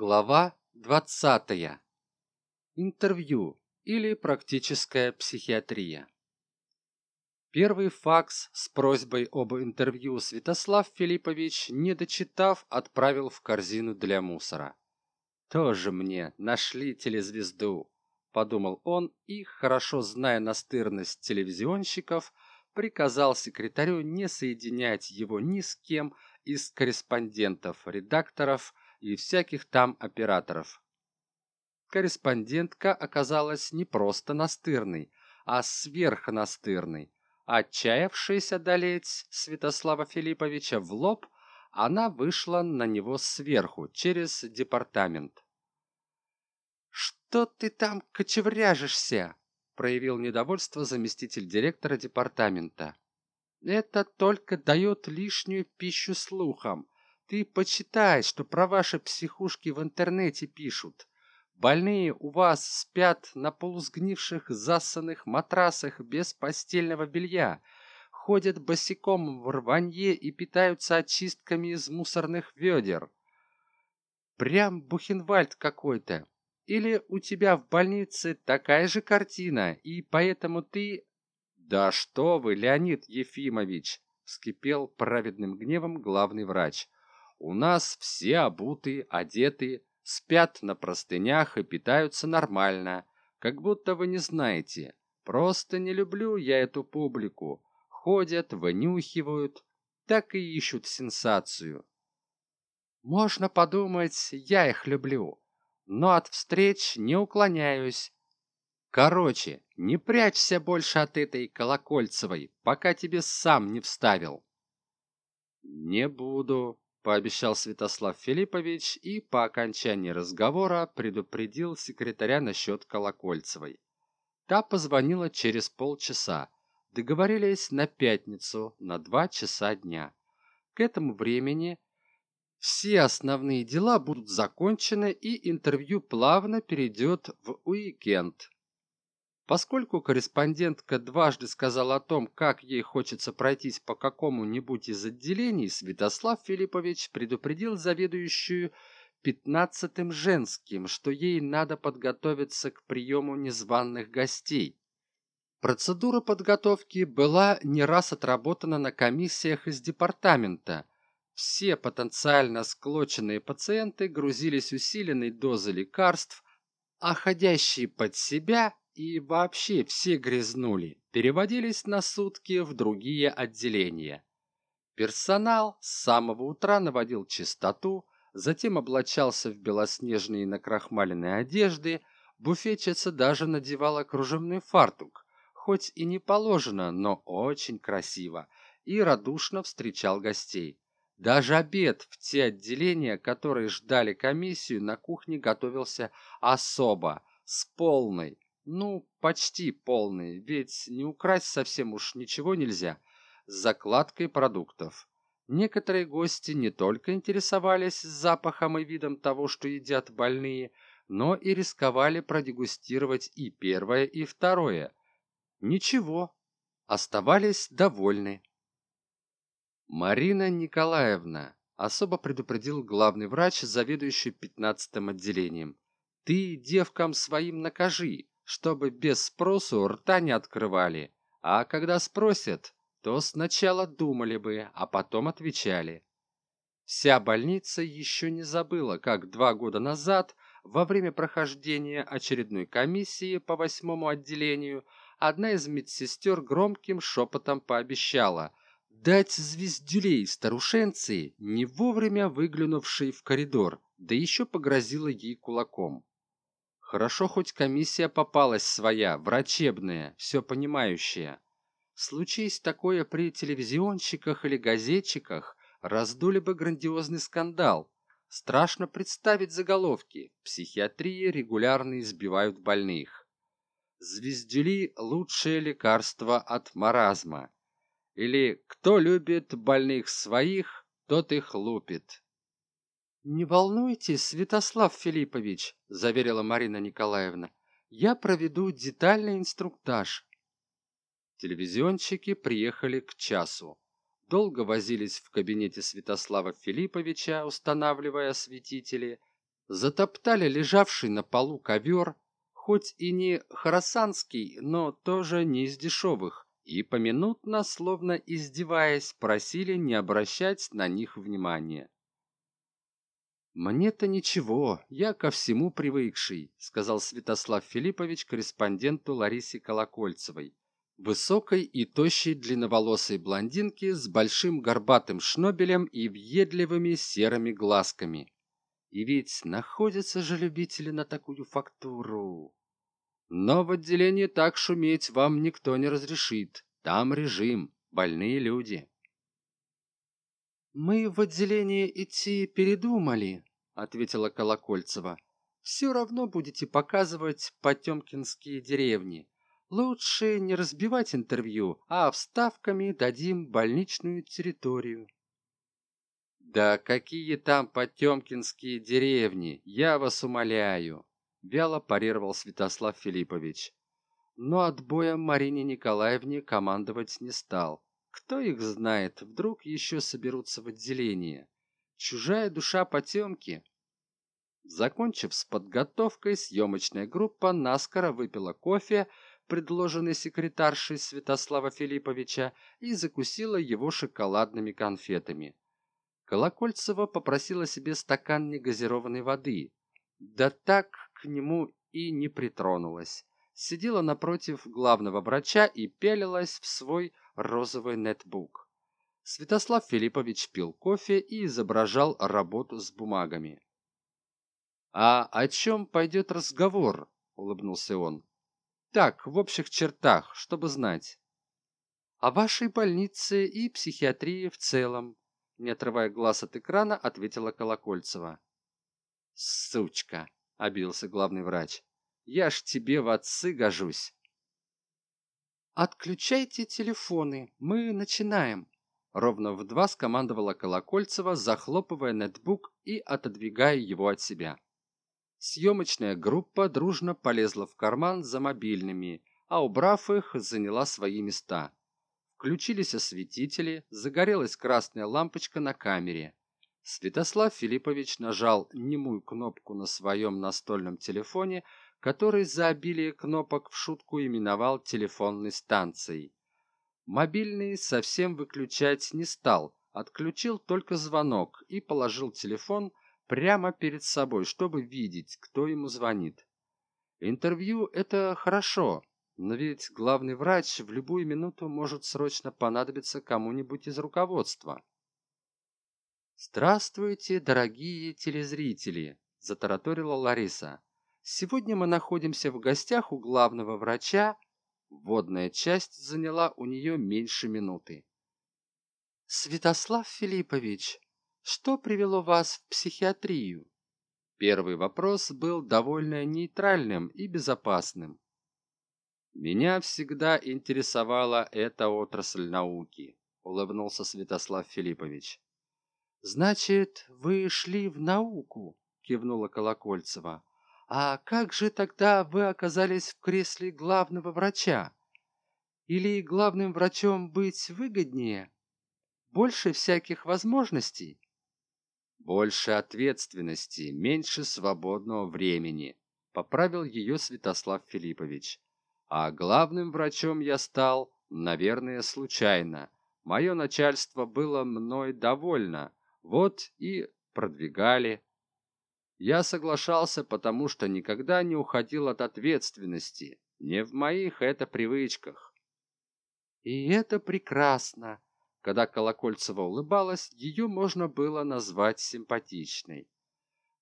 Глава 20. Интервью или практическая психиатрия. Первый факс с просьбой об интервью Святослав Филиппович, не дочитав, отправил в корзину для мусора. «Тоже мне нашли телезвезду», — подумал он и, хорошо зная настырность телевизионщиков, приказал секретарю не соединять его ни с кем из корреспондентов, редакторов, и всяких там операторов. Корреспондентка оказалась не просто настырной, а сверхнастырной. Отчаявшись одолеть Святослава Филипповича в лоб, она вышла на него сверху, через департамент. «Что ты там кочевряжешься?» проявил недовольство заместитель директора департамента. «Это только дает лишнюю пищу слухам. Ты почитай, что про ваши психушки в интернете пишут. Больные у вас спят на полусгнивших засанных матрасах без постельного белья, ходят босиком в рванье и питаются очистками из мусорных ведер. Прям Бухенвальд какой-то. Или у тебя в больнице такая же картина, и поэтому ты... Да что вы, Леонид Ефимович, вскипел праведным гневом главный врач. У нас все обуты, одеты, спят на простынях и питаются нормально, как будто вы не знаете. Просто не люблю я эту публику. Ходят, вынюхивают, так и ищут сенсацию. Можно подумать, я их люблю, но от встреч не уклоняюсь. Короче, не прячься больше от этой Колокольцевой, пока тебе сам не вставил. Не буду, пообещал Святослав Филиппович и по окончании разговора предупредил секретаря насчет Колокольцевой. Та позвонила через полчаса. Договорились на пятницу на два часа дня. К этому времени все основные дела будут закончены и интервью плавно перейдет в уикенд. Поскольку корреспондентка дважды сказала о том, как ей хочется пройтись по какому-нибудь из отделений, Святослав Филиппович предупредил заведующую пятнадцатым женским, что ей надо подготовиться к приему незваных гостей. Процедура подготовки была не раз отработана на комиссиях из департамента. Все потенциально склоченные пациенты грузились усиленной дозой лекарств, а ходящие под себя и вообще все грязнули, переводились на сутки в другие отделения. Персонал с самого утра наводил чистоту, затем облачался в белоснежные накрахмаленные одежды, буфетчица даже надевала кружевной фартук, хоть и не положено, но очень красиво, и радушно встречал гостей. Даже обед в те отделения, которые ждали комиссию, на кухне готовился особо, с полной, ну, почти полный, ведь не украсть совсем уж ничего нельзя, с закладкой продуктов. Некоторые гости не только интересовались запахом и видом того, что едят больные, но и рисковали продегустировать и первое, и второе. Ничего, оставались довольны. Марина Николаевна особо предупредил главный врач, заведующий пятнадцатым отделением. Ты девкам своим накажи, чтобы без спросу рта не открывали, а когда спросят, то сначала думали бы, а потом отвечали. Вся больница еще не забыла, как два года назад, во время прохождения очередной комиссии по восьмому отделению, одна из медсестер громким шепотом пообещала дать звездюлей старушенции, не вовремя выглянувшей в коридор, да еще погрозила ей кулаком. Хорошо хоть комиссия попалась своя, врачебная, все понимающая. Случись такое при телевизионщиках или газетчиках, раздули бы грандиозный скандал. Страшно представить заголовки. Психиатрии регулярно избивают больных. Звездюли – лучшее лекарство от маразма. Или кто любит больных своих, тот их лупит. «Не волнуйтесь, Святослав Филиппович», – заверила Марина Николаевна. «Я проведу детальный инструктаж». Телевизионщики приехали к часу. Долго возились в кабинете Святослава Филипповича, устанавливая осветители. затоптали лежавший на полу ковер, хоть и не хоросанский, но тоже не из дешевых, и поминутно, словно издеваясь, просили не обращать на них внимания. «Мне-то ничего, я ко всему привыкший», — сказал Святослав Филиппович корреспонденту Ларисе Колокольцевой, высокой и тощей длинноволосой блондинке с большим горбатым шнобелем и въедливыми серыми глазками. И ведь находятся же любители на такую фактуру. Но в отделении так шуметь вам никто не разрешит. Там режим, больные люди. «Мы в отделение идти передумали», — ответила Колокольцева. «Все равно будете показывать потемкинские деревни. Лучше не разбивать интервью, а вставками дадим больничную территорию». «Да какие там потемкинские деревни, я вас умоляю!» Вяло парировал Святослав Филиппович. Но отбоя Марине Николаевне командовать не стал. Кто их знает, вдруг еще соберутся в отделение. Чужая душа потемки. Закончив с подготовкой, съемочная группа наскоро выпила кофе, предложенный секретаршей Святослава Филипповича, и закусила его шоколадными конфетами. Колокольцева попросила себе стакан негазированной воды. Да так к нему и не притронулась. Сидела напротив главного врача и пялилась в свой розовый нетбук. Святослав Филиппович пил кофе и изображал работу с бумагами. «А о чем пойдет разговор?» — улыбнулся он. «Так, в общих чертах, чтобы знать». «О вашей больнице и психиатрии в целом», не отрывая глаз от экрана, ответила Колокольцева. «Сучка!» — обиделся главный врач. «Я ж тебе в отцы гожусь!» «Отключайте телефоны, мы начинаем!» Ровно в два скомандовала Колокольцева, захлопывая нетбук и отодвигая его от себя. Съемочная группа дружно полезла в карман за мобильными, а убрав их, заняла свои места. Включились осветители, загорелась красная лампочка на камере. Святослав Филиппович нажал немую кнопку на своем настольном телефоне, который за обилие кнопок в шутку именовал телефонной станцией. Мобильный совсем выключать не стал, отключил только звонок и положил телефон прямо перед собой, чтобы видеть, кто ему звонит. Интервью – это хорошо, но ведь главный врач в любую минуту может срочно понадобиться кому-нибудь из руководства. «Здравствуйте, дорогие телезрители!» – затараторила Лариса. «Сегодня мы находимся в гостях у главного врача. Водная часть заняла у нее меньше минуты. «Святослав Филиппович, что привело вас в психиатрию?» Первый вопрос был довольно нейтральным и безопасным. Меня всегда интересовала эта отрасль науки, улыбнулся Святослав Филиппович. Значит, вы шли в науку, кивнула Колокольцева. А как же тогда вы оказались в кресле главного врача? Или главным врачом быть выгоднее? Больше всяких возможностей? Больше ответственности, меньше свободного времени, поправил ее Святослав Филиппович. А главным врачом я стал, наверное, случайно. Мое начальство было мной довольно, вот и продвигали. Я соглашался, потому что никогда не уходил от ответственности. Не в моих это привычках. И это прекрасно. Когда Колокольцева улыбалась, ее можно было назвать симпатичной.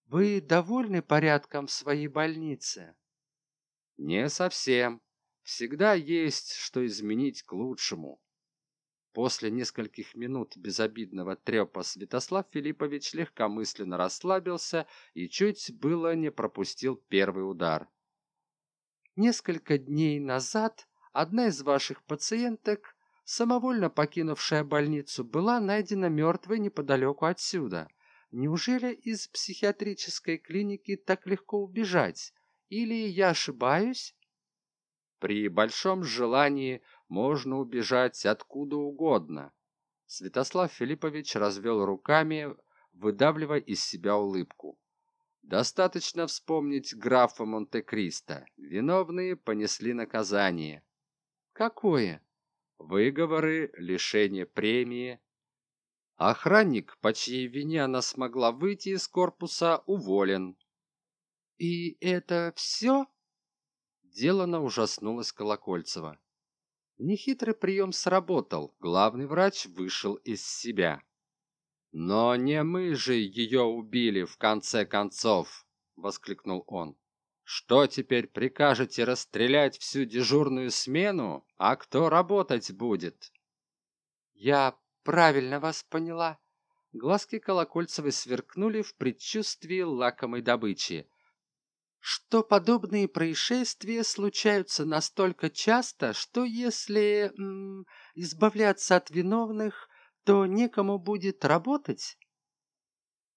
Вы довольны порядком в своей больнице? Не совсем всегда есть что изменить к лучшему. После нескольких минут безобидного трепа Святослав Филиппович легкомысленно расслабился и чуть было не пропустил первый удар. Несколько дней назад одна из ваших пациенток, самовольно покинувшая больницу, была найдена мертвой неподалеку отсюда. Неужели из психиатрической клиники так легко убежать? Или я ошибаюсь? При большом желании можно убежать откуда угодно. Святослав Филиппович развел руками, выдавливая из себя улыбку. Достаточно вспомнить графа Монте-Кристо. Виновные понесли наказание. Какое? Выговоры, лишение премии. Охранник, по чьей вине она смогла выйти из корпуса, уволен. И это все? Делано ужаснулась Колокольцева. Нехитрый прием сработал, главный врач вышел из себя. «Но не мы же ее убили, в конце концов!» — воскликнул он. «Что теперь прикажете расстрелять всю дежурную смену? А кто работать будет?» «Я правильно вас поняла?» Глазки Колокольцевой сверкнули в предчувствии лакомой добычи что подобные происшествия случаются настолько часто, что если м, избавляться от виновных, то некому будет работать?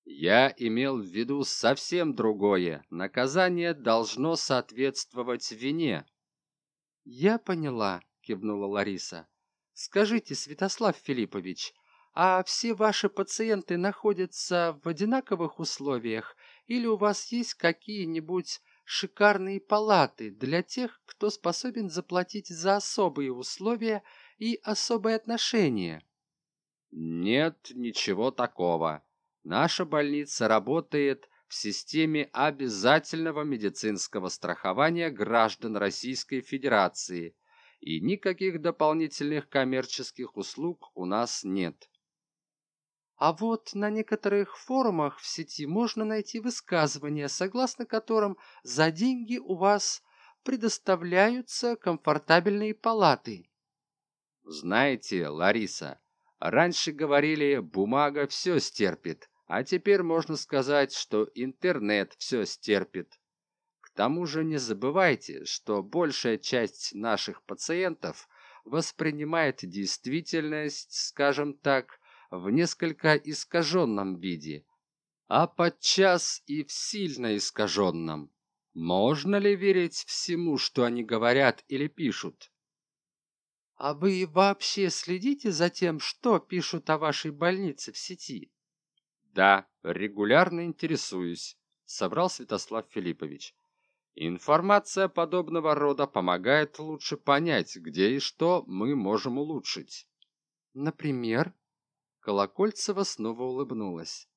Я имел в виду совсем другое. Наказание должно соответствовать вине. Я поняла, кивнула Лариса. Скажите, Святослав Филиппович, а все ваши пациенты находятся в одинаковых условиях или у вас есть какие-нибудь шикарные палаты для тех, кто способен заплатить за особые условия и особые отношения? Нет ничего такого. Наша больница работает в системе обязательного медицинского страхования граждан Российской Федерации, и никаких дополнительных коммерческих услуг у нас нет. А вот на некоторых форумах в сети можно найти высказывания, согласно которым за деньги у вас предоставляются комфортабельные палаты. Знаете, Лариса, раньше говорили, бумага все стерпит, а теперь можно сказать, что интернет все стерпит. К тому же не забывайте, что большая часть наших пациентов воспринимает действительность, скажем так, в несколько искаженном виде, а подчас и в сильно искаженном. Можно ли верить всему, что они говорят или пишут? А вы вообще следите за тем, что пишут о вашей больнице в сети? Да, регулярно интересуюсь, собрал Святослав Филиппович. Информация подобного рода помогает лучше понять, где и что мы можем улучшить. Например? Колокольцева снова улыбнулась.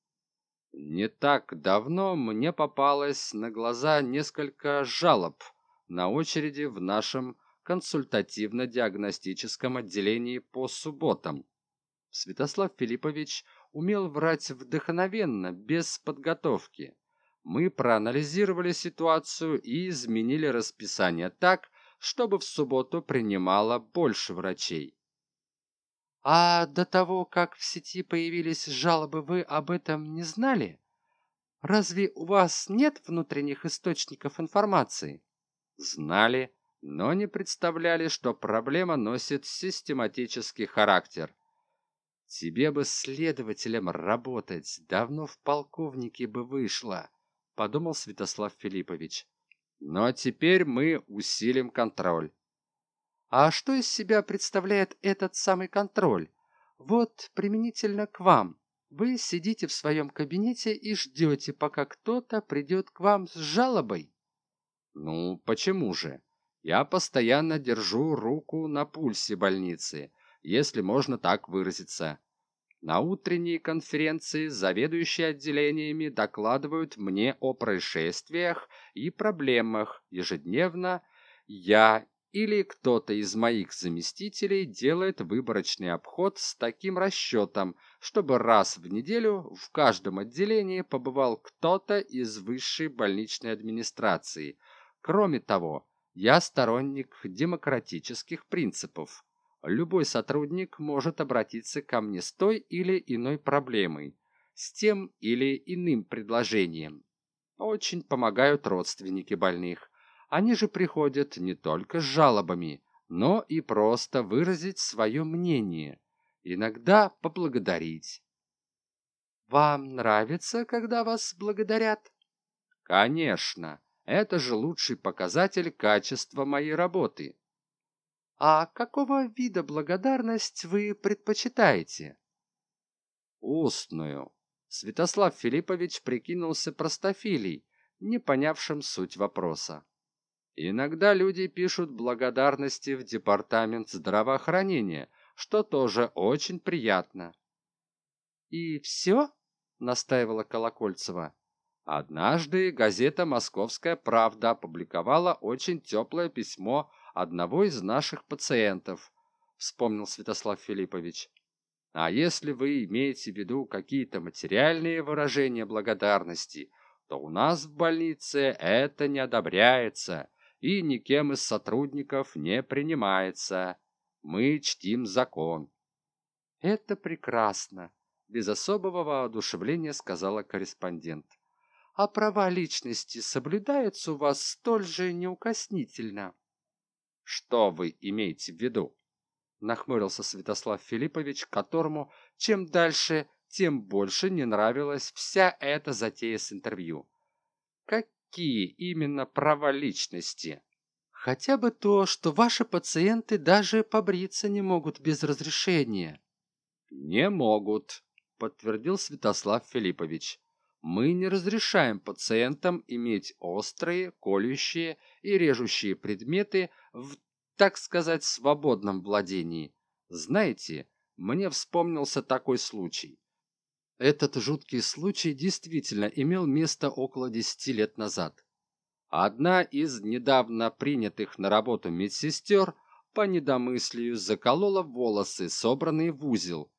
Не так давно мне попалось на глаза несколько жалоб на очереди в нашем консультативно-диагностическом отделении по субботам. Святослав Филиппович умел врать вдохновенно, без подготовки. Мы проанализировали ситуацию и изменили расписание так, чтобы в субботу принимало больше врачей. А до того, как в сети появились жалобы, вы об этом не знали? Разве у вас нет внутренних источников информации? Знали, но не представляли, что проблема носит систематический характер. Тебе бы следователем работать, давно в полковнике бы вышло, подумал Святослав Филиппович. Но теперь мы усилим контроль. А что из себя представляет этот самый контроль? Вот применительно к вам. Вы сидите в своем кабинете и ждете, пока кто-то придет к вам с жалобой. Ну, почему же? Я постоянно держу руку на пульсе больницы, если можно так выразиться. На утренней конференции заведующие отделениями докладывают мне о происшествиях и проблемах ежедневно. Я или кто-то из моих заместителей делает выборочный обход с таким расчетом, чтобы раз в неделю в каждом отделении побывал кто-то из высшей больничной администрации. Кроме того, я сторонник демократических принципов. Любой сотрудник может обратиться ко мне с той или иной проблемой, с тем или иным предложением. Очень помогают родственники больных они же приходят не только с жалобами, но и просто выразить свое мнение, иногда поблагодарить. Вам нравится, когда вас благодарят? Конечно, это же лучший показатель качества моей работы. А какого вида благодарность вы предпочитаете? Устную. Святослав Филиппович прикинулся простофилей, не понявшим суть вопроса. Иногда люди пишут благодарности в департамент здравоохранения, что тоже очень приятно. «И все?» — настаивала Колокольцева. Однажды газета «Московская правда» опубликовала очень теплое письмо одного из наших пациентов, вспомнил Святослав Филиппович. А если вы имеете в виду какие-то материальные выражения благодарности, то у нас в больнице это не одобряется и никем из сотрудников не принимается. Мы чтим закон. Это прекрасно, без особого воодушевления сказала корреспондент. А права личности соблюдаются у вас столь же неукоснительно. Что вы имеете в виду? Нахмурился Святослав Филиппович, которому чем дальше, тем больше не нравилась вся эта затея с интервью. Какие именно права личности? Хотя бы то, что ваши пациенты даже побриться не могут без разрешения. Не могут, подтвердил Святослав Филиппович. Мы не разрешаем пациентам иметь острые, колющие и режущие предметы в, так сказать, свободном владении. Знаете, мне вспомнился такой случай. Этот жуткий случай действительно имел место около десяти лет назад. Одна из недавно принятых на работу медсестер по недомыслию заколола волосы, собранные в узел,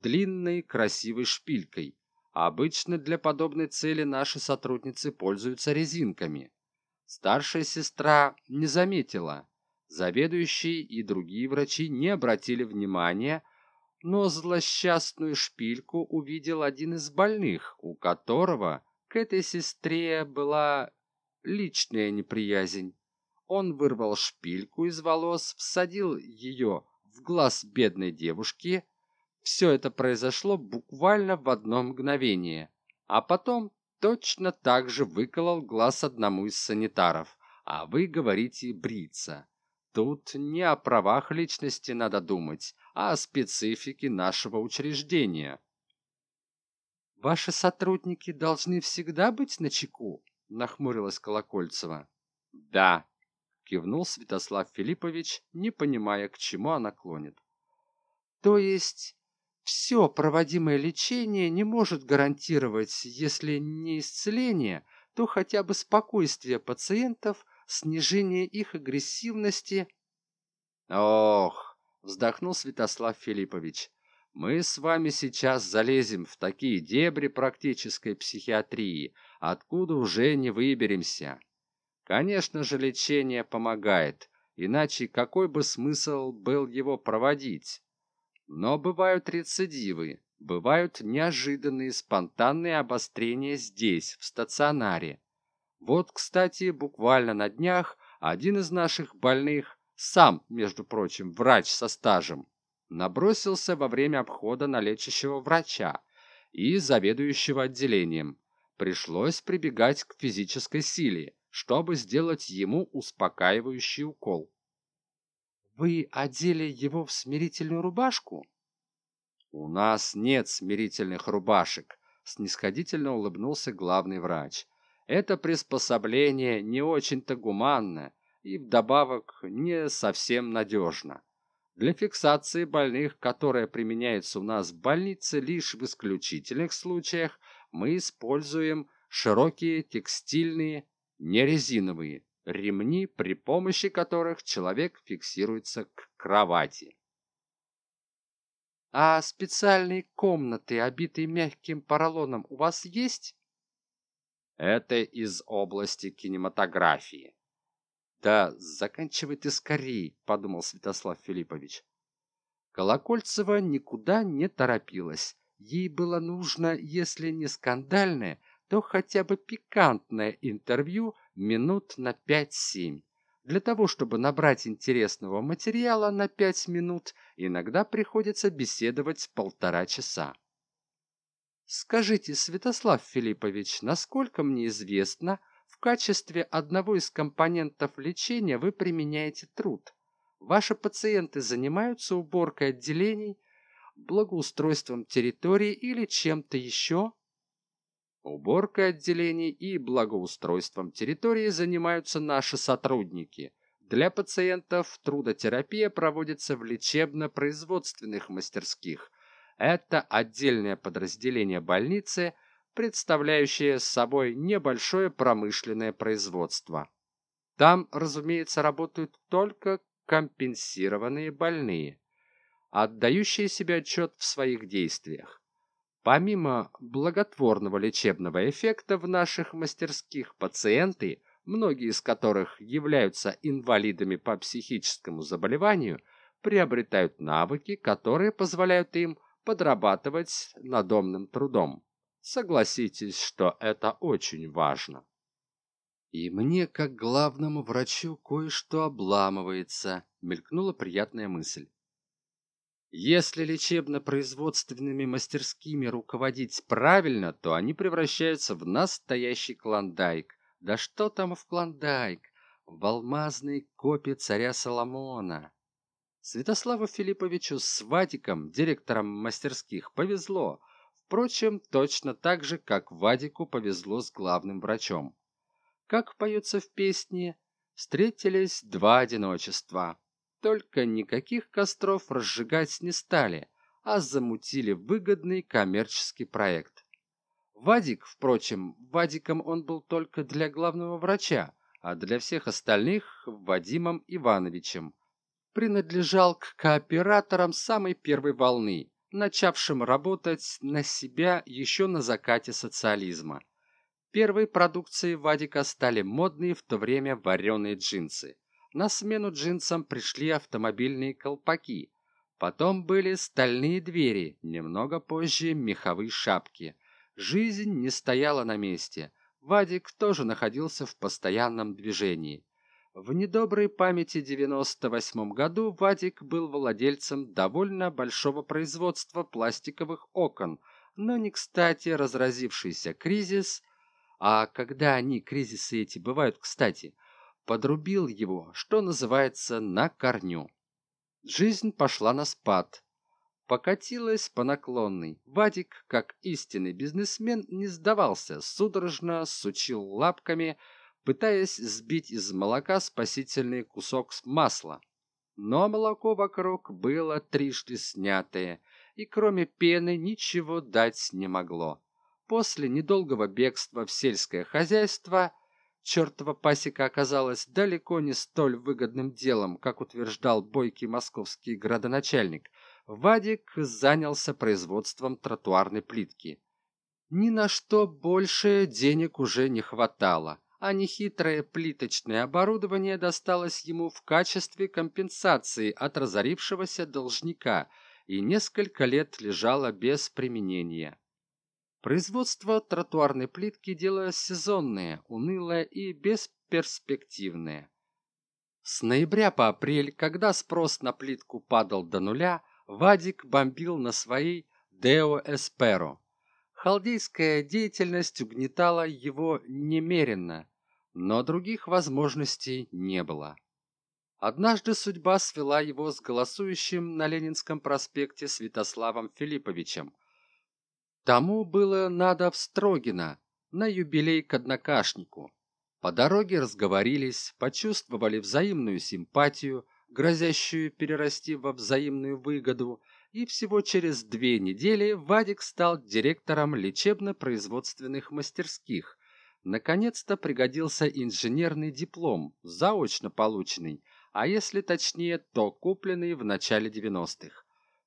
длинной красивой шпилькой, Обычно для подобной цели наши сотрудницы пользуются резинками. Старшая сестра не заметила. Заведующий и другие врачи не обратили внимания, но злосчастную шпильку увидел один из больных, у которого к этой сестре была личная неприязнь. Он вырвал шпильку из волос, всадил ее в глаз бедной девушки все это произошло буквально в одно мгновение, а потом точно так же выколол глаз одному из санитаров, а вы говорите бриться. Тут не о правах личности надо думать, а о специфике нашего учреждения. Ваши сотрудники должны всегда быть на чеку, нахмурилась Колокольцева. Да, кивнул Святослав Филиппович, не понимая, к чему она клонит. То есть все проводимое лечение не может гарантировать, если не исцеление, то хотя бы спокойствие пациентов, снижение их агрессивности. Ох, вздохнул Святослав Филиппович. Мы с вами сейчас залезем в такие дебри практической психиатрии, откуда уже не выберемся. Конечно же, лечение помогает, иначе какой бы смысл был его проводить? Но бывают рецидивы, бывают неожиданные спонтанные обострения здесь, в стационаре. Вот, кстати, буквально на днях один из наших больных, сам, между прочим, врач со стажем, набросился во время обхода на лечащего врача и заведующего отделением. Пришлось прибегать к физической силе, чтобы сделать ему успокаивающий укол. Вы одели его в смирительную рубашку? У нас нет смирительных рубашек, снисходительно улыбнулся главный врач. Это приспособление не очень-то гуманно и вдобавок не совсем надежно. Для фиксации больных, которая применяется у нас в больнице лишь в исключительных случаях, мы используем широкие текстильные, нерезиновые ремни, при помощи которых человек фиксируется к кровати. «А специальные комнаты, обитые мягким поролоном, у вас есть?» «Это из области кинематографии». «Да заканчивай ты скорей», — подумал Святослав Филиппович. Колокольцева никуда не торопилась. Ей было нужно, если не скандальное, то хотя бы пикантное интервью минут на 5-7. Для того, чтобы набрать интересного материала на 5 минут, иногда приходится беседовать полтора часа. Скажите, Святослав Филиппович, насколько мне известно, в качестве одного из компонентов лечения вы применяете труд. Ваши пациенты занимаются уборкой отделений, благоустройством территории или чем-то еще? Уборкой отделений и благоустройством территории занимаются наши сотрудники. Для пациентов трудотерапия проводится в лечебно-производственных мастерских. Это отдельное подразделение больницы, представляющее собой небольшое промышленное производство. Там, разумеется, работают только компенсированные больные, отдающие себе отчет в своих действиях. Помимо благотворного лечебного эффекта в наших мастерских пациенты, многие из которых являются инвалидами по психическому заболеванию, приобретают навыки, которые позволяют им подрабатывать надомным трудом. Согласитесь, что это очень важно. И мне, как главному врачу, кое-что обламывается, мелькнула приятная мысль. Если лечебно-производственными мастерскими руководить правильно, то они превращаются в настоящий клондайк. Да что там в клондайк? В алмазной копии царя Соломона. Святославу Филипповичу с Вадиком, директором мастерских, повезло. Впрочем, точно так же, как Вадику повезло с главным врачом. Как поется в песне, встретились два одиночества. Только никаких костров разжигать не стали, а замутили выгодный коммерческий проект. Вадик, впрочем, Вадиком он был только для главного врача, а для всех остальных Вадимом Ивановичем. Принадлежал к кооператорам самой первой волны, начавшим работать на себя еще на закате социализма. Первой продукцией Вадика стали модные в то время вареные джинсы. На смену джинсам пришли автомобильные колпаки. Потом были стальные двери, немного позже меховые шапки. Жизнь не стояла на месте. Вадик тоже находился в постоянном движении. В недоброй памяти 98 году Вадик был владельцем довольно большого производства пластиковых окон, но не кстати разразившийся кризис а когда они, кризисы эти, бывают кстати, подрубил его, что называется, на корню. Жизнь пошла на спад. Покатилась по наклонной. Вадик, как истинный бизнесмен, не сдавался, судорожно сучил лапками, пытаясь сбить из молока спасительный кусок масла. Но молоко вокруг было трижды снятое, и кроме пены ничего дать не могло. После недолгого бегства в сельское хозяйство чертова пасека оказалась далеко не столь выгодным делом, как утверждал бойкий московский градоначальник. Вадик занялся производством тротуарной плитки. Ни на что больше денег уже не хватало, а нехитрое плиточное оборудование досталось ему в качестве компенсации от разорившегося должника и несколько лет лежало без применения. Производство тротуарной плитки – дело сезонное, унылое и бесперспективное. С ноября по апрель, когда спрос на плитку падал до нуля, Вадик бомбил на своей Део Эсперо. Халдейская деятельность угнетала его немеренно, но других возможностей не было. Однажды судьба свела его с голосующим на Ленинском проспекте Святославом Филипповичем, Тому было надо в Строгино, на юбилей к однокашнику. По дороге разговорились, почувствовали взаимную симпатию, грозящую перерасти во взаимную выгоду, и всего через две недели Вадик стал директором лечебно-производственных мастерских. Наконец-то пригодился инженерный диплом, заочно полученный, а если точнее, то купленный в начале 90-х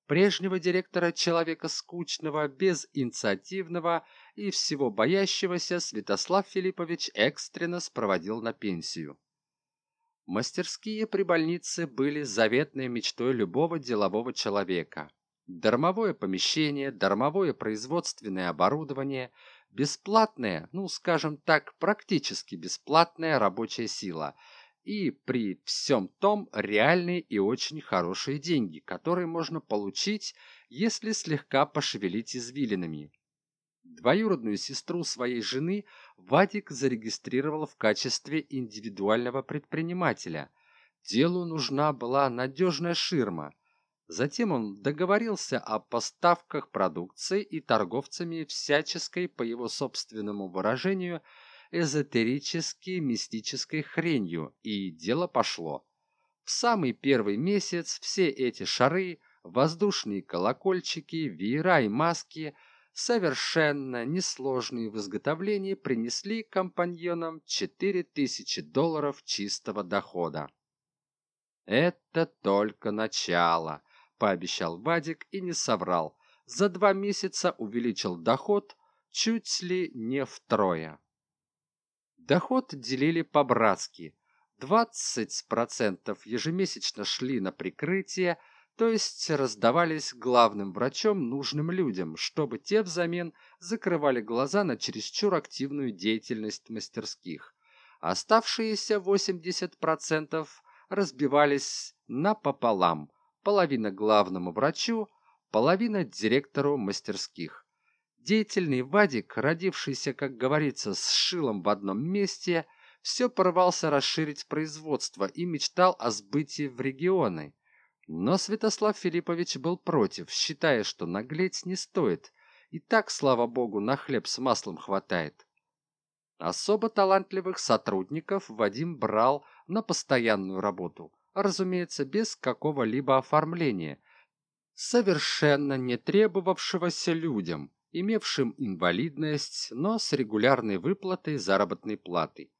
прежнего директора человека скучного, безинициативного и всего боящегося Святослав Филиппович экстренно спроводил на пенсию. Мастерские при больнице были заветной мечтой любого делового человека. Дармовое помещение, дармовое производственное оборудование, бесплатная, ну скажем так, практически бесплатная рабочая сила – и при всем том реальные и очень хорошие деньги, которые можно получить, если слегка пошевелить извилинами. Двоюродную сестру своей жены Вадик зарегистрировал в качестве индивидуального предпринимателя. Делу нужна была надежная ширма. Затем он договорился о поставках продукции и торговцами всяческой, по его собственному выражению, эзотерической мистической хренью, и дело пошло. В самый первый месяц все эти шары, воздушные колокольчики, веера и маски, совершенно несложные в изготовлении, принесли компаньонам 4000 долларов чистого дохода. Это только начало пообещал Вадик и не соврал. За два месяца увеличил доход чуть ли не втрое. Доход делили по-братски. 20% ежемесячно шли на прикрытие, то есть раздавались главным врачом нужным людям, чтобы те взамен закрывали глаза на чересчур активную деятельность мастерских. Оставшиеся 80% разбивались напополам – половина главному врачу, половина директору мастерских. Деятельный Вадик, родившийся, как говорится, с шилом в одном месте, все порывался расширить производство и мечтал о сбытии в регионы. Но Святослав Филиппович был против, считая, что наглеть не стоит. И так, слава богу, на хлеб с маслом хватает. Особо талантливых сотрудников Вадим брал на постоянную работу – разумеется, без какого-либо оформления, совершенно не требовавшегося людям, имевшим инвалидность, но с регулярной выплатой заработной платы.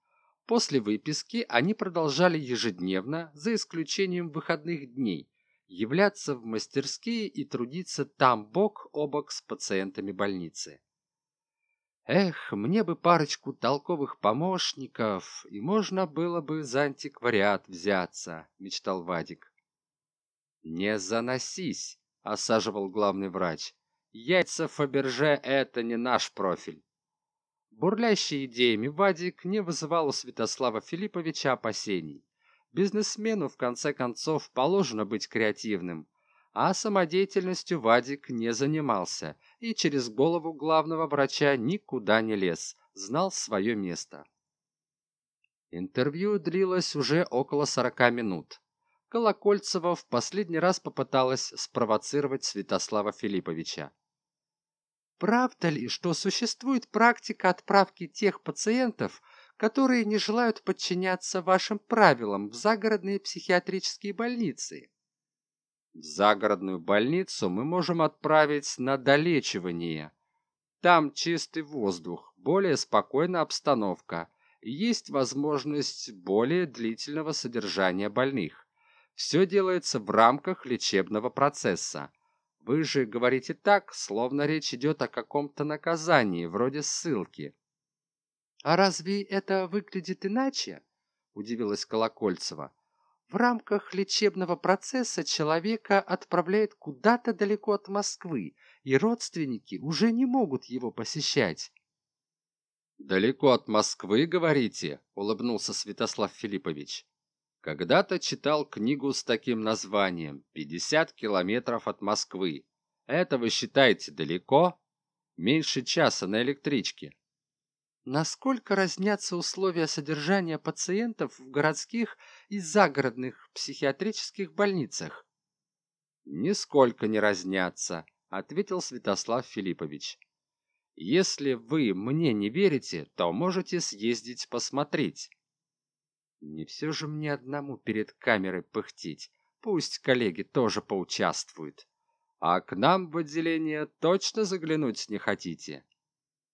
После выписки они продолжали ежедневно, за исключением выходных дней, являться в мастерские и трудиться там бок о бок с пациентами больницы. Эх, мне бы парочку толковых помощников, и можно было бы за антиквариат взяться, мечтал Вадик. Не заносись, осаживал главный врач. Яйца Фаберже — это не наш профиль. Бурлящий идеями Вадик не вызывал у Святослава Филипповича опасений. Бизнесмену, в конце концов, положено быть креативным, а самодеятельностью Вадик не занимался и через голову главного врача никуда не лез, знал свое место. Интервью длилось уже около сорока минут. Колокольцева в последний раз попыталась спровоцировать Святослава Филипповича. «Правда ли, что существует практика отправки тех пациентов, которые не желают подчиняться вашим правилам в загородные психиатрические больницы?» Загородную больницу мы можем отправить на долечивание. Там чистый воздух, более спокойная обстановка, есть возможность более длительного содержания больных. Все делается в рамках лечебного процесса. Вы же говорите так, словно речь идет о каком-то наказании, вроде ссылки. «А разве это выглядит иначе?» – удивилась Колокольцева. В рамках лечебного процесса человека отправляют куда-то далеко от Москвы, и родственники уже не могут его посещать. «Далеко от Москвы, говорите?» – улыбнулся Святослав Филиппович. «Когда-то читал книгу с таким названием «50 километров от Москвы». Это вы считаете далеко? Меньше часа на электричке. Насколько разнятся условия содержания пациентов в городских и загородных психиатрических больницах? Нисколько не разнятся, ответил Святослав Филиппович. Если вы мне не верите, то можете съездить посмотреть. Не все же мне одному перед камерой пыхтеть. Пусть коллеги тоже поучаствуют. А к нам в отделение точно заглянуть не хотите?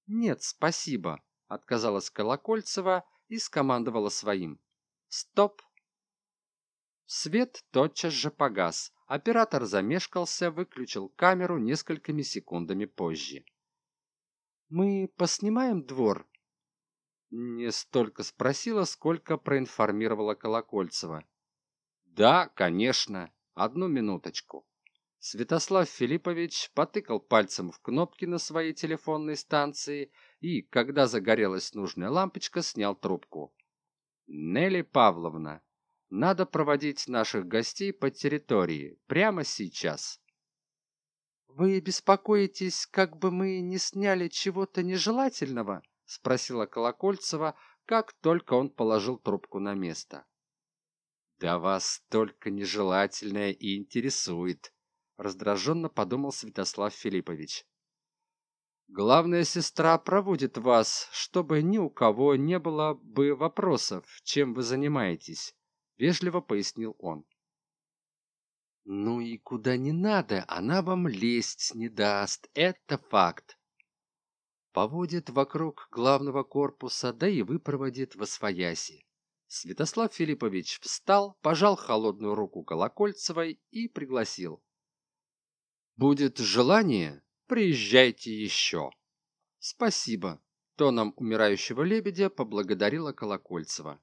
Нет, спасибо отказалась Колокольцева и скомандовала своим. «Стоп!» Свет тотчас же погас. Оператор замешкался, выключил камеру несколькими секундами позже. «Мы поснимаем двор?» Не столько спросила, сколько проинформировала Колокольцева. «Да, конечно. Одну минуточку». Святослав Филиппович потыкал пальцем в кнопки на своей телефонной станции и, когда загорелась нужная лампочка, снял трубку. «Нелли Павловна, надо проводить наших гостей по территории прямо сейчас». «Вы беспокоитесь, как бы мы не сняли чего-то нежелательного?» — спросила Колокольцева, как только он положил трубку на место. «Да вас только нежелательное и интересует», раздраженно подумал святослав филиппович главная сестра проводит вас чтобы ни у кого не было бы вопросов чем вы занимаетесь вежливо пояснил он. Ну и куда не надо она вам лезть не даст это факт. Поводит вокруг главного корпуса да и выпроводит во свояси. Святослав филиппович встал пожал холодную руку колокольцевой и пригласил. Будет желание приезжайте еще спасибо тоном умирающего лебедя поблагодарила колокольцева.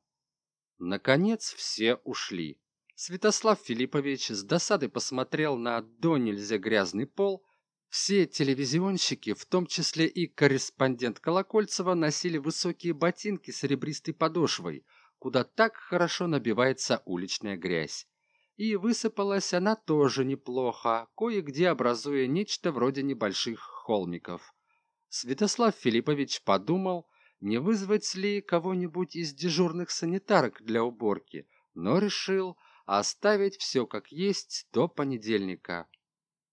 Наконец все ушли. Святослав филиппович с досадой посмотрел на до нельзя грязный пол. Все телевизионщики в том числе и корреспондент колокольцева носили высокие ботинки с серебристой подошвой куда так хорошо набивается уличная грязь и высыпалась она тоже неплохо кое-где образуя нечто вроде небольших холмиков. Святослав филиппович подумал не вызвать ли кого-нибудь из дежурных санитарок для уборки но решил оставить все как есть до понедельника.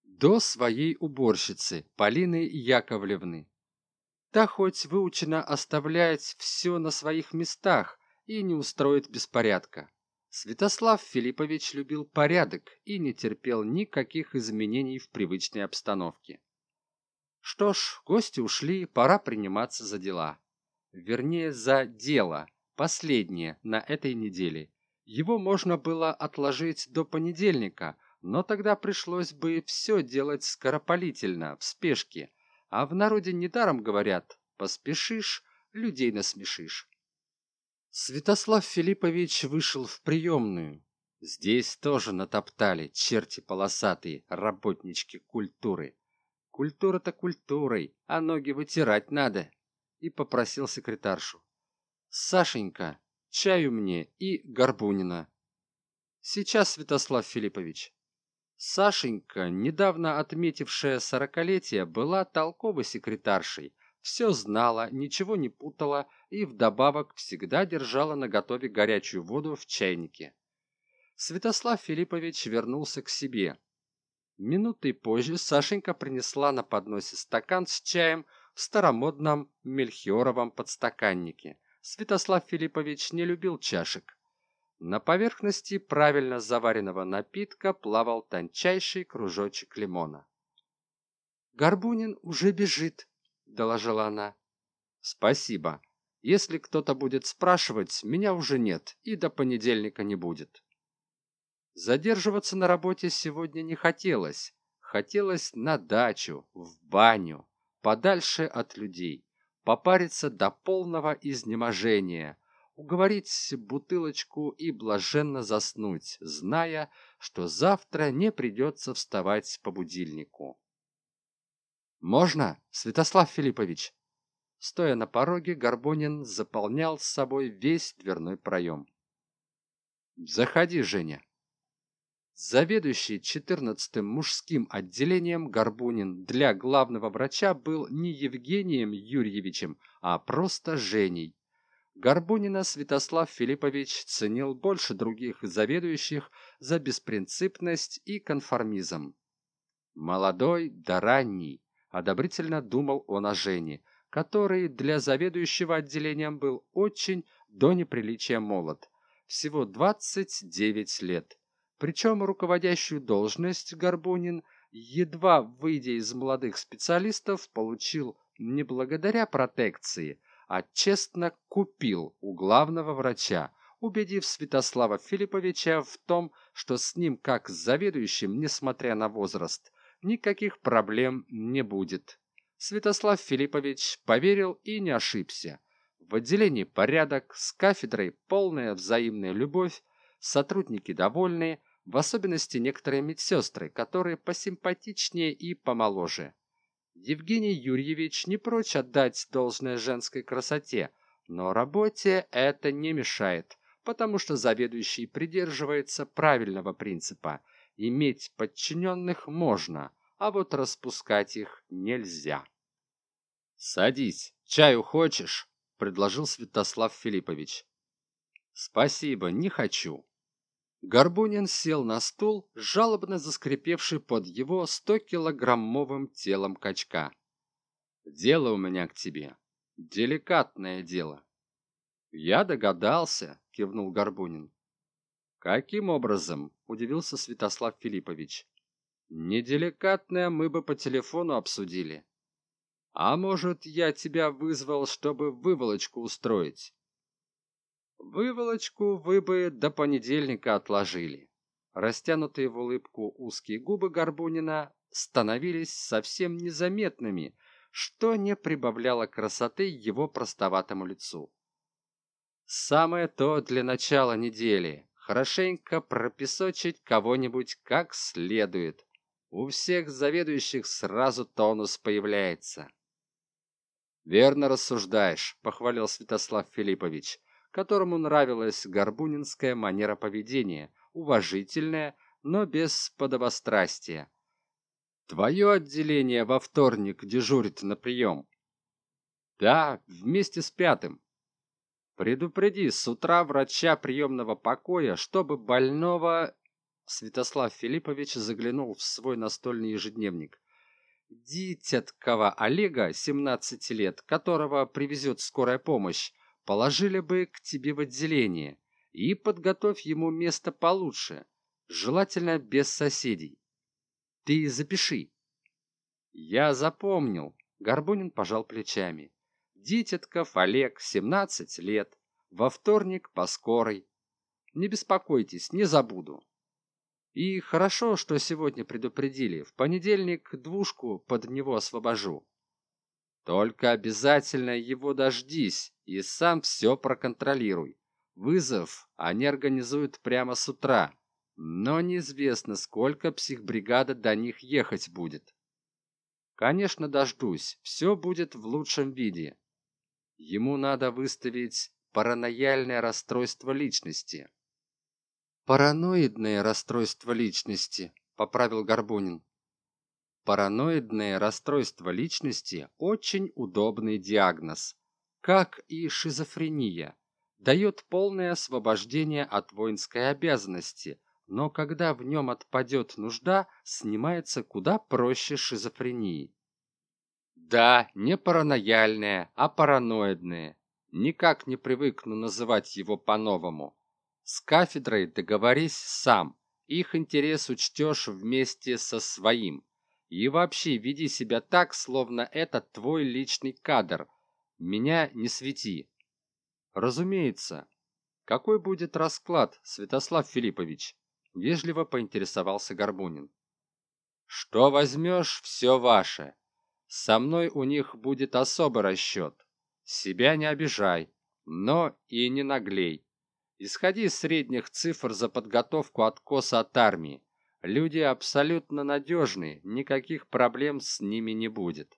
До своей уборщицы полины яковлевны. Та хоть выучена оставлять все на своих местах и не устроит беспорядка святослав филиппович любил порядок и не терпел никаких изменений в привычной обстановке. Что ж гости ушли пора приниматься за дела. Вернее за дело последнее на этой неделе. Его можно было отложить до понедельника но тогда пришлось бы все делать скоропалительно в спешке. А в народе недаром говорят поспешишь людей насмешишь святослав филиппович вышел в приемную. Здесь тоже натоптали черти полосатые работнички культуры. Культура то культурой а ноги вытирать надо. И попросил секретаршу. Сашенька чаю мне и горбунина сейчас святослав филиппович сашенька недавно отметившая сорокалетие была толковой секретаршей все знала ничего не путала и вдобавок всегда держала наготове горячую воду в чайнике. Святослав филиппович вернулся к себе. Минутой позже сашенька принесла на подносе стакан с чаем в старомодном мельхиоровом подстаканнике. Святослав филиппович не любил чашек. На поверхности правильно заваренного напитка плавал тончайший кружочек лимона. Горбунин уже бежит доложила она спасибо. Если кто-то будет спрашивать меня уже нет и до понедельника не будет. Задерживаться на работе сегодня не хотелось. Хотелось на дачу в баню подальше от людей попариться до полного изнеможения уговорить бутылочку и блаженно заснуть зная что завтра не придется вставать по будильнику можно святослав филиппович? Стоя на пороге горбонин заполнял с собой весь дверной проем. Заходи женя заведующий четырнадцатым мужским отделением горбунин для главного врача был не евгением юрьевичем а просто женей. Горбунина святослав филиппович ценил больше других заведующих за беспринципность и конформизм. Молодой да ранний одобрительно думал он о жене который для заведующего отделением был очень до неприличия молод всего 29 лет. Причем руководящую должность горбунин едва выйдя из молодых специалистов получил не благодаря протекции а честно купил у главного врача убедив святослава филипповича в том что с ним как с заведующим несмотря на возраст никаких проблем не будет. Святослав филиппович поверил и не ошибся. В отделении порядок с кафедрой полная взаимная любовь сотрудники довольные в особенности некоторые медсестры которые посимпатичнее и помоложе. Евгений юрьевич не прочь отдать должное женской красоте но работе это не мешает потому что заведующий придерживается правильного принципа. Иметь подчиненных можно а вот распускать их нельзя садись чаю хочешь предложил святослав филиппович спасибо не хочу Горбунин сел на стул, жалобно заскрипевший под его 100-килограммовым телом качка. «Дело у меня к тебе. Деликатное дело». «Я догадался», — кивнул Горбунин. «Каким образом?» — удивился Святослав Филиппович. «Неделикатное мы бы по телефону обсудили. А может, я тебя вызвал, чтобы выволочку устроить?» Выволочку вы бы до понедельника отложили. Растянутые в улыбку узкие губы Горбунина становились совсем незаметными, что не прибавляло красоты его простоватому лицу. Самое то для начала недели. Хорошенько пропесочить кого-нибудь как следует. У всех заведующих сразу тонус появляется. «Верно рассуждаешь», — похвалил Святослав Филиппович которому нравилась горбунинская манера поведения, уважительная, но без подобострастия. Твое отделение во вторник дежурит на прием. Да, вместе с пятым. Предупреди с утра врача приемного покоя, чтобы больного... Святослав Филиппович заглянул в свой настольный ежедневник. Дитяткова Олега, 17 лет, которого привезет скорая помощь, положили бы к тебе в отделение и подготовь ему место получше, желательно без соседей. Ты запиши. Я запомнил. Горбунин пожал плечами. Дитятков Олег, 17 лет. Во вторник по скорой. Не беспокойтесь, не забуду. И хорошо, что сегодня предупредили. В понедельник двушку под него освобожу. Только обязательно его дождись и сам все проконтролируй. Вызов они организуют прямо с утра, но неизвестно, сколько психбригада до них ехать будет. Конечно, дождусь, все будет в лучшем виде. Ему надо выставить паранояльное расстройство личности. Параноидное расстройство личности, поправил Горбунин. Параноидное расстройство личности – очень удобный диагноз, как и шизофрения. Дает полное освобождение от воинской обязанности, но когда в нем отпадет нужда, снимается куда проще шизофрении. Да, не паранояльное, а параноидное. Никак не привыкну называть его по-новому. С кафедрой договорись сам, их интерес учтешь вместе со своим. И вообще веди себя так, словно это твой личный кадр. Меня не свети. Разумеется. Какой будет расклад, Святослав Филиппович? Вежливо поинтересовался Горбунин. Что возьмешь, все ваше. Со мной у них будет особый расчет. Себя не обижай, но и не наглей. Исходи из средних цифр за подготовку откоса от армии. Люди абсолютно надежные, никаких проблем с ними не будет.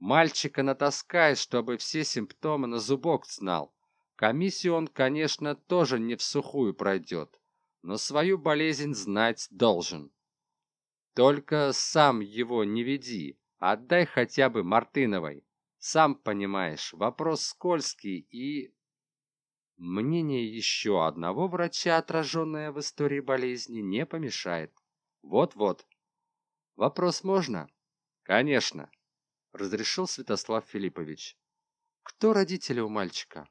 Мальчика натаскает, чтобы все симптомы на зубок знал. Комиссию он, конечно, тоже не в сухую пройдет, но свою болезнь знать должен. Только сам его не веди, отдай хотя бы Мартыновой. Сам понимаешь, вопрос скользкий и... Мнение еще одного врача, отраженное в истории болезни, не помешает. Вот-вот. Вопрос можно? Конечно, разрешил Святослав Филиппович. Кто родители у мальчика?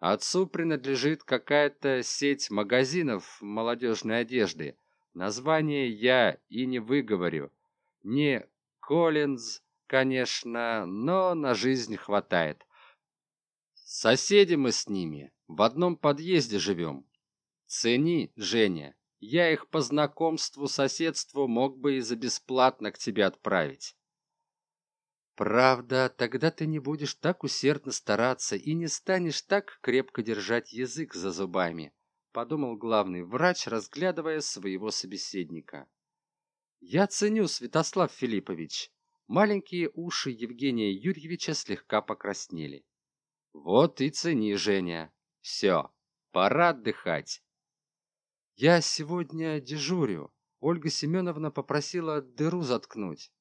Отцу принадлежит какая-то сеть магазинов молодежной одежды. Название я и не выговорю. Не Коллинз, конечно, но на жизнь хватает. Соседи мы с ними, в одном подъезде живем. Цени, Женя, я их по знакомству, соседству мог бы и за бесплатно к тебе отправить. Правда, тогда ты не будешь так усердно стараться и не станешь так крепко держать язык за зубами, подумал главный врач, разглядывая своего собеседника. Я ценю, Святослав Филиппович. Маленькие уши Евгения Юрьевича слегка покраснели. Вот и цени, Женя. Все, пора отдыхать. Я сегодня дежурю. Ольга Семеновна попросила дыру заткнуть.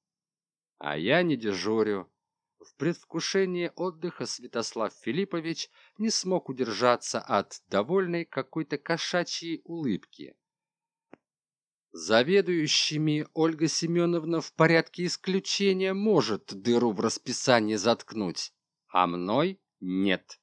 А я не дежурю. В предвкушении отдыха Святослав Филиппович не смог удержаться от довольной какой-то кошачьей улыбки. Заведующими Ольга Семеновна в порядке исключения может дыру в расписании заткнуть, а мной нет.